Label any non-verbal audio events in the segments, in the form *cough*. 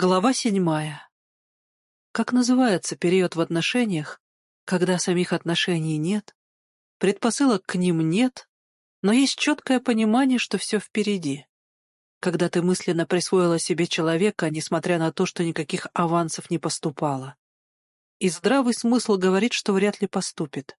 Глава седьмая. Как называется период в отношениях, когда самих отношений нет, предпосылок к ним нет, но есть четкое понимание, что все впереди? Когда ты мысленно присвоила себе человека, несмотря на то, что никаких авансов не поступало. И здравый смысл говорит, что вряд ли поступит.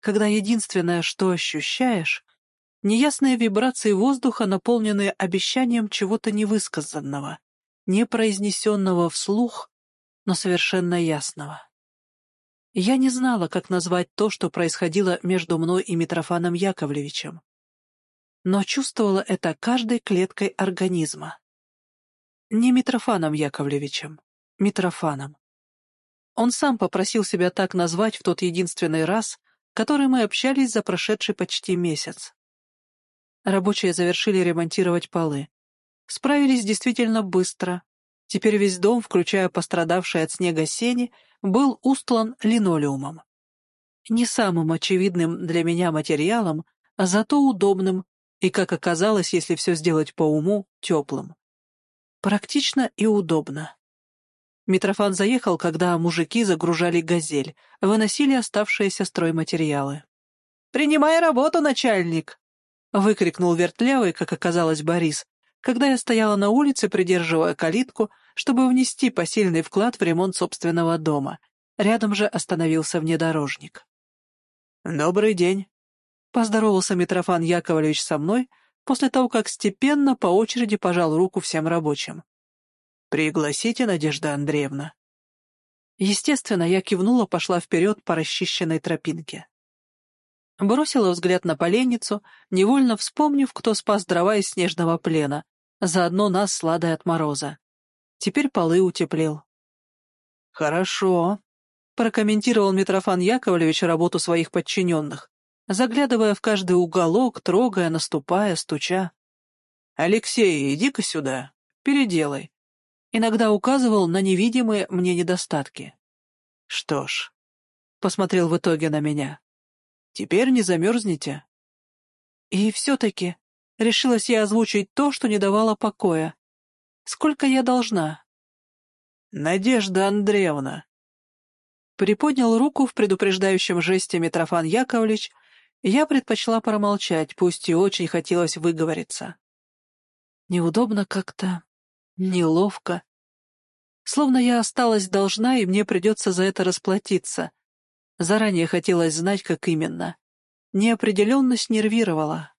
Когда единственное, что ощущаешь, неясные вибрации воздуха, наполненные обещанием чего-то невысказанного — не произнесенного вслух, но совершенно ясного. Я не знала, как назвать то, что происходило между мной и Митрофаном Яковлевичем, но чувствовала это каждой клеткой организма. Не Митрофаном Яковлевичем, Митрофаном. Он сам попросил себя так назвать в тот единственный раз, который мы общались за прошедший почти месяц. Рабочие завершили ремонтировать полы. Справились действительно быстро. Теперь весь дом, включая пострадавшие от снега сени, был устлан линолеумом. Не самым очевидным для меня материалом, а зато удобным и, как оказалось, если все сделать по уму, теплым. Практично и удобно. Митрофан заехал, когда мужики загружали газель, выносили оставшиеся стройматериалы. «Принимай работу, начальник!» — выкрикнул вертлявый, как оказалось, Борис, когда я стояла на улице, придерживая калитку, чтобы внести посильный вклад в ремонт собственного дома. Рядом же остановился внедорожник. «Добрый день», — поздоровался Митрофан Яковлевич со мной после того, как степенно по очереди пожал руку всем рабочим. «Пригласите, Надежда Андреевна». Естественно, я кивнула, пошла вперед по расчищенной тропинке. Бросила взгляд на поленницу, невольно вспомнив, кто спас дрова из снежного плена, заодно нас с от мороза. Теперь полы утеплил. «Хорошо», — прокомментировал Митрофан Яковлевич работу своих подчиненных, заглядывая в каждый уголок, трогая, наступая, стуча. «Алексей, иди-ка сюда, переделай». Иногда указывал на невидимые мне недостатки. «Что ж», — посмотрел в итоге на меня, — «теперь не замерзнете». И все-таки решилась я озвучить то, что не давало покоя. Сколько я должна? Надежда Андреевна. Приподнял руку в предупреждающем жесте Митрофан Яковлевич, я предпочла промолчать, пусть и очень хотелось выговориться. Неудобно как-то, неловко. Словно я осталась должна, и мне придется за это расплатиться. Заранее хотелось знать, как именно. Неопределенность нервировала.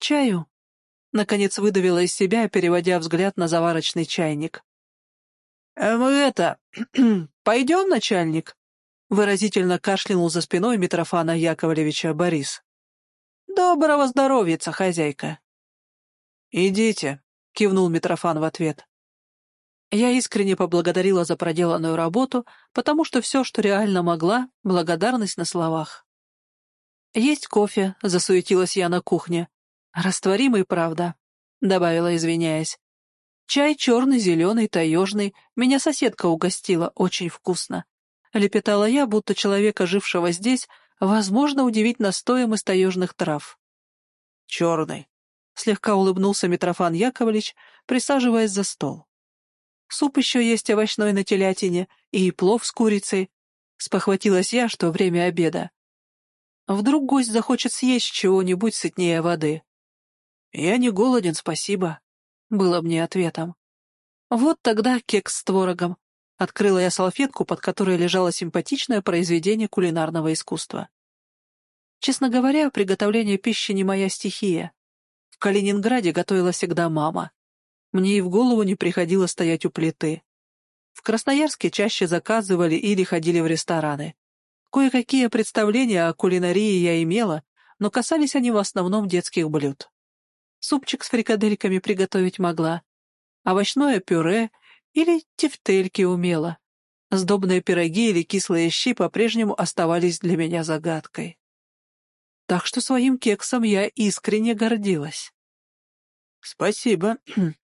«Чаю?» — наконец выдавила из себя, переводя взгляд на заварочный чайник. «Э, «Мы это... *clears throat* пойдем, начальник?» — выразительно кашлянул за спиной Митрофана Яковлевича Борис. «Доброго здоровья, хозяйка!» «Идите», — кивнул Митрофан в ответ. Я искренне поблагодарила за проделанную работу, потому что все, что реально могла, благодарность на словах. «Есть кофе», — засуетилась я на кухне. «Растворимый, правда», — добавила, извиняясь. «Чай черный, зеленый, таежный. Меня соседка угостила, очень вкусно». Лепетала я, будто человека, жившего здесь, возможно удивить настоем из таежных трав. «Черный», — слегка улыбнулся Митрофан Яковлевич, присаживаясь за стол. «Суп еще есть овощной на телятине и плов с курицей», — спохватилась я, что время обеда. Вдруг гость захочет съесть чего-нибудь сытнее воды. «Я не голоден, спасибо», — было мне ответом. Вот тогда кекс с творогом. Открыла я салфетку, под которой лежало симпатичное произведение кулинарного искусства. Честно говоря, приготовление пищи не моя стихия. В Калининграде готовила всегда мама. Мне и в голову не приходило стоять у плиты. В Красноярске чаще заказывали или ходили в рестораны. Кое-какие представления о кулинарии я имела, но касались они в основном детских блюд. Супчик с фрикадельками приготовить могла. Овощное пюре или тефтельки умела. Сдобные пироги или кислые щи по-прежнему оставались для меня загадкой. Так что своим кексом я искренне гордилась. «Спасибо», —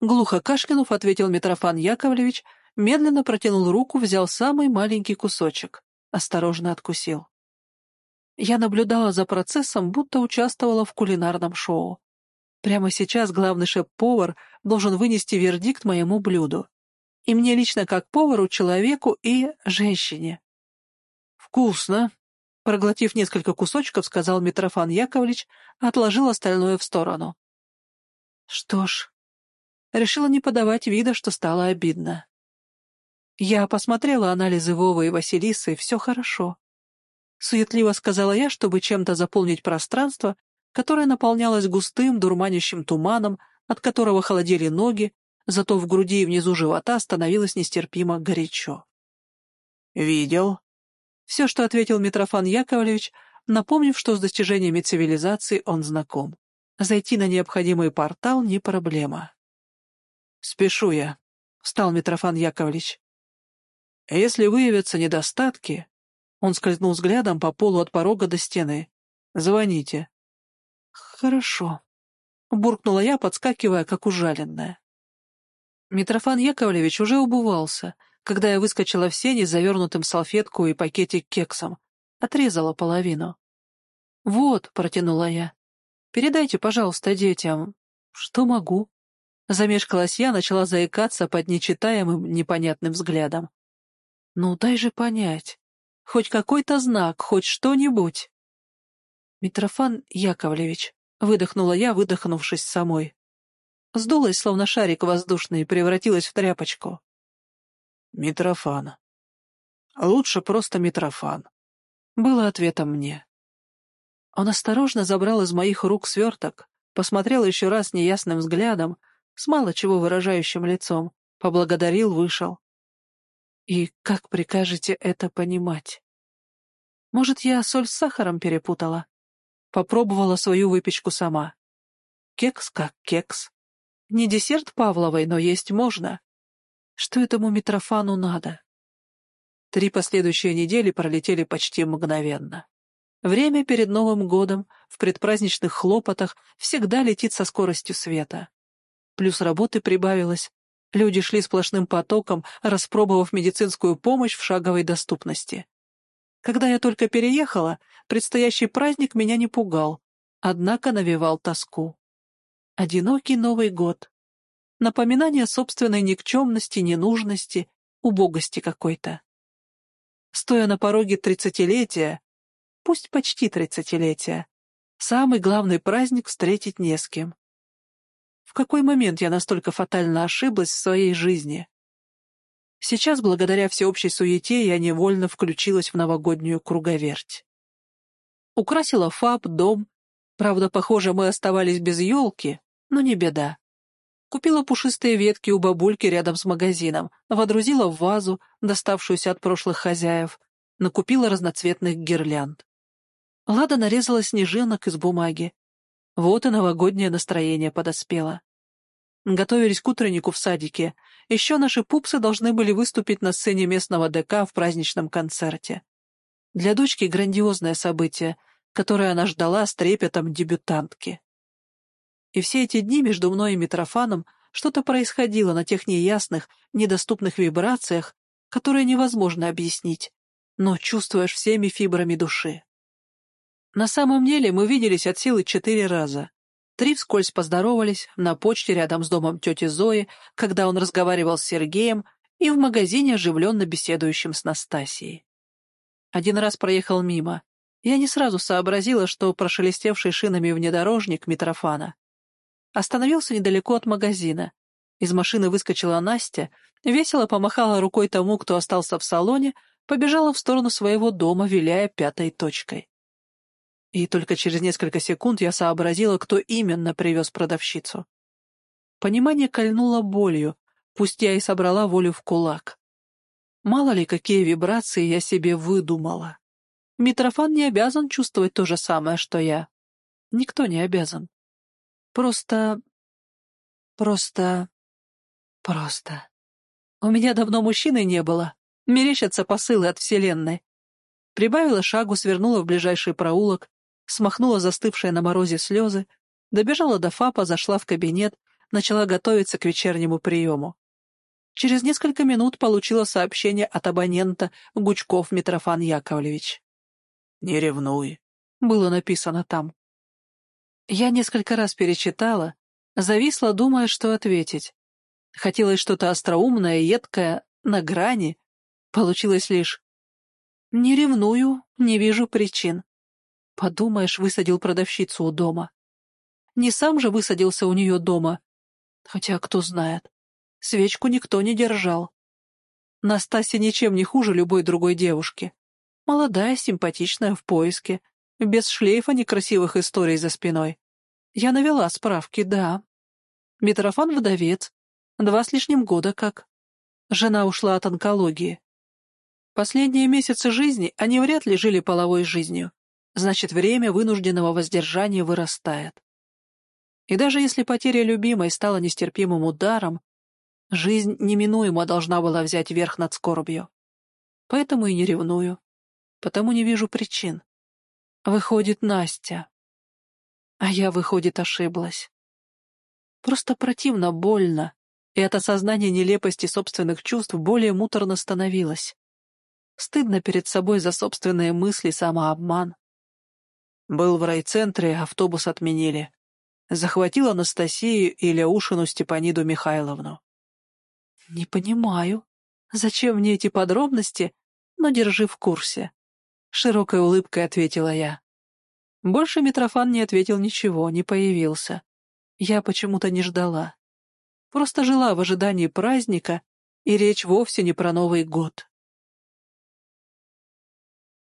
глухо кашлянув, ответил Митрофан Яковлевич, медленно протянул руку, взял самый маленький кусочек, осторожно откусил. Я наблюдала за процессом, будто участвовала в кулинарном шоу. Прямо сейчас главный шеф-повар должен вынести вердикт моему блюду. И мне лично как повару, человеку и женщине. «Вкусно!» — проглотив несколько кусочков, сказал Митрофан Яковлевич, отложил остальное в сторону. Что ж, решила не подавать вида, что стало обидно. Я посмотрела анализы Вовы и Василисы, все хорошо. Суетливо сказала я, чтобы чем-то заполнить пространство, которое наполнялось густым, дурманящим туманом, от которого холодели ноги, зато в груди и внизу живота становилось нестерпимо горячо. «Видел?» Все, что ответил Митрофан Яковлевич, напомнив, что с достижениями цивилизации он знаком. Зайти на необходимый портал не проблема. «Спешу я», — встал Митрофан Яковлевич. «Если выявятся недостатки, он скользнул взглядом по полу от порога до стены. «Звоните». «Хорошо», — буркнула я, подскакивая, как ужаленная. Митрофан Яковлевич уже убывался, когда я выскочила в сени с завернутым салфетку и пакетик кексом. Отрезала половину. «Вот», — протянула я, — «передайте, пожалуйста, детям». «Что могу?» Замешкалась я, начала заикаться под нечитаемым, непонятным взглядом. «Ну, дай же понять. Хоть какой-то знак, хоть что-нибудь. Митрофан Яковлевич, выдохнула я, выдохнувшись самой. Сдулась, словно шарик воздушный, превратилась в тряпочку. Митрофан. Лучше просто Митрофан. Было ответом мне. Он осторожно забрал из моих рук сверток, посмотрел еще раз неясным взглядом, с мало чего выражающим лицом, поблагодарил, вышел. И как прикажете это понимать? Может, я соль с сахаром перепутала? Попробовала свою выпечку сама. Кекс как кекс. Не десерт Павловой, но есть можно. Что этому Митрофану надо? Три последующие недели пролетели почти мгновенно. Время перед Новым годом, в предпраздничных хлопотах, всегда летит со скоростью света. Плюс работы прибавилось, Люди шли сплошным потоком, распробовав медицинскую помощь в шаговой доступности. Когда я только переехала, предстоящий праздник меня не пугал, однако навевал тоску. Одинокий Новый год. Напоминание собственной никчемности, ненужности, убогости какой-то. Стоя на пороге тридцатилетия, пусть почти тридцатилетия, самый главный праздник встретить не с кем. В какой момент я настолько фатально ошиблась в своей жизни? Сейчас, благодаря всеобщей суете, я невольно включилась в новогоднюю круговерть. Украсила фаб, дом. Правда, похоже, мы оставались без елки, но не беда. Купила пушистые ветки у бабульки рядом с магазином, водрузила в вазу, доставшуюся от прошлых хозяев, накупила разноцветных гирлянд. Лада нарезала снежинок из бумаги, вот и новогоднее настроение подоспело. Готовились к утреннику в садике. Еще наши пупсы должны были выступить на сцене местного ДК в праздничном концерте. Для дочки грандиозное событие, которое она ждала с трепетом дебютантки. И все эти дни между мной и Митрофаном что-то происходило на тех неясных, недоступных вибрациях, которые невозможно объяснить, но чувствуешь всеми фибрами души. На самом деле мы виделись от силы четыре раза. Три вскользь поздоровались на почте рядом с домом тети Зои, когда он разговаривал с Сергеем, и в магазине, оживленно беседующим с Настасией. Один раз проехал мимо. Я не сразу сообразила, что прошелестевший шинами внедорожник Митрофана остановился недалеко от магазина. Из машины выскочила Настя, весело помахала рукой тому, кто остался в салоне, побежала в сторону своего дома, виляя пятой точкой. И только через несколько секунд я сообразила, кто именно привез продавщицу. Понимание кольнуло болью, пусть я и собрала волю в кулак. Мало ли, какие вибрации я себе выдумала. Митрофан не обязан чувствовать то же самое, что я. Никто не обязан. Просто... Просто... Просто... У меня давно мужчины не было. Мерещатся посылы от Вселенной. Прибавила шагу, свернула в ближайший проулок, смахнула застывшие на морозе слезы, добежала до ФАПа, зашла в кабинет, начала готовиться к вечернему приему. Через несколько минут получила сообщение от абонента Гучков Митрофан Яковлевич. «Не ревнуй», — было написано там. Я несколько раз перечитала, зависла, думая, что ответить. Хотелось что-то остроумное, едкое, на грани. Получилось лишь «Не ревную, не вижу причин». Подумаешь, высадил продавщицу у дома. Не сам же высадился у нее дома. Хотя, кто знает, свечку никто не держал. Настасья ничем не хуже любой другой девушки. Молодая, симпатичная, в поиске, без шлейфа некрасивых историй за спиной. Я навела справки, да. Митрофан вдовец, два с лишним года как. Жена ушла от онкологии. Последние месяцы жизни они вряд ли жили половой жизнью. Значит, время вынужденного воздержания вырастает. И даже если потеря любимой стала нестерпимым ударом, жизнь неминуемо должна была взять верх над скорбью. Поэтому и не ревную. Потому не вижу причин. Выходит, Настя. А я, выходит, ошиблась. Просто противно, больно, и от осознания нелепости собственных чувств более муторно становилось. Стыдно перед собой за собственные мысли, самообман. Был в райцентре, автобус отменили. Захватил Анастасию и Ляушину Степаниду Михайловну. «Не понимаю, зачем мне эти подробности, но держи в курсе», — широкой улыбкой ответила я. Больше Митрофан не ответил ничего, не появился. Я почему-то не ждала. Просто жила в ожидании праздника, и речь вовсе не про Новый год.